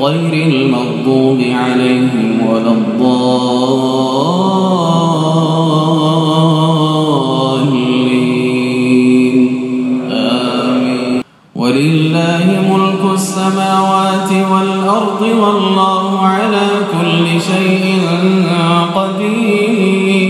غير المغضوب عليهم ولا الضالين. آمين. ولله ملك السماوات والأرض والله على كل شيء قدير.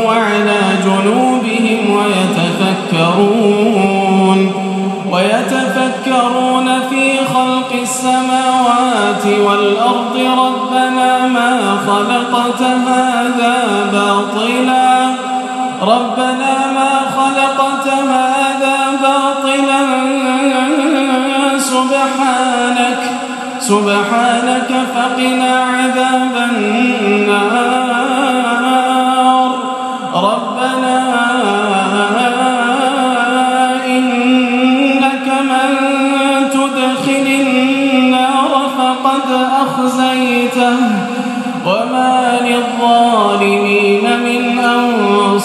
خلق السماوات والأرض ربنا ما خلقت هذا باطلا. ربنا ما خلقت هذا باطلا. سبحانك سبحانك فقنا عذاب النار.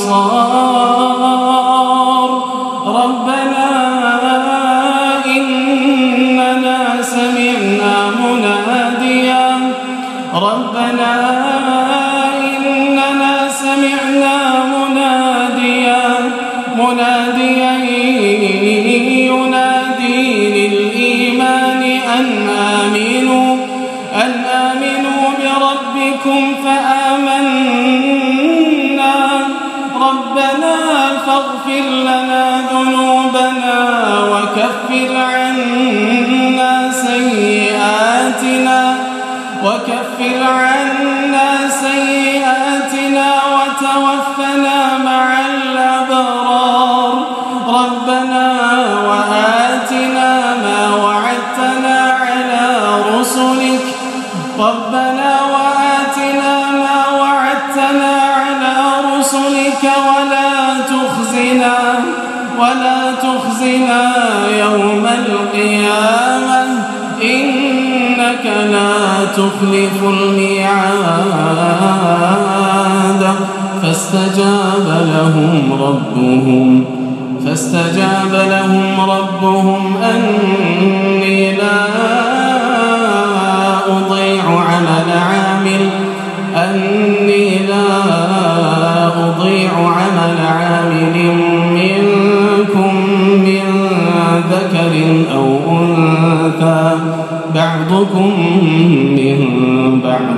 أنصار ربنا إننا سمعنا مناديا. ربنا إننا سمعنا مناديا. مناديا ينادي للإيمان أن آمنوا. أن آمنوا بربكم فآمنا ربنا فاغفر لنا ذنوبنا وكفر عنا سيئاتنا وكفر عنا سيئاتنا وتوفنا مع الأبرار. ربنا وآتنا ما وعدتنا على رسلك. ربنا ولا تخزنا يوم القيامة إنك لا تخلف الميعاد. فاستجاب لهم ربهم فاستجاب لهم ربهم أني لا بعضكم من بعض.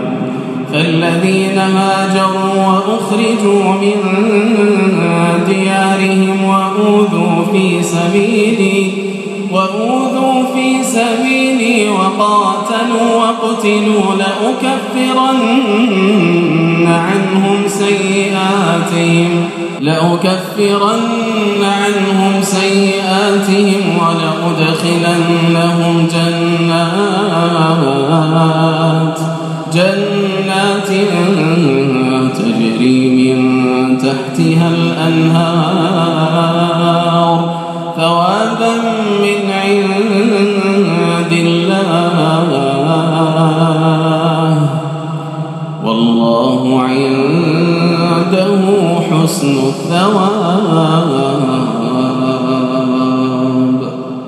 فالذين هاجروا وأخرجوا من ديارهم وأوذوا في سبيلي وأوذوا في سبيلي وقاتلوا وقتلوا لأكفرن عنهم سيئاتهم لأكفرن عنهم سيئاتهم ولأدخلنهم جنات جنات تجري من تحتها الأنهار.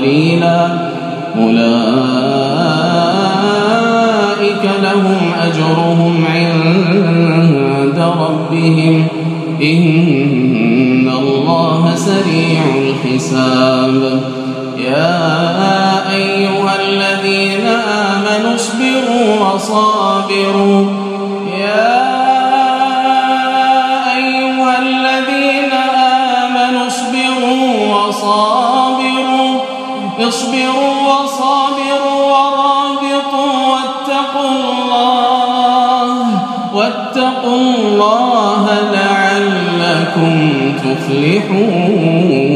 قليلا أولئك لهم أجرهم عند ربهم إن الله سريع الحساب. يا أيها الذين آمنوا اصبروا وصابروا. واتقوا الله واتقوا الله لعلكم تفلحون.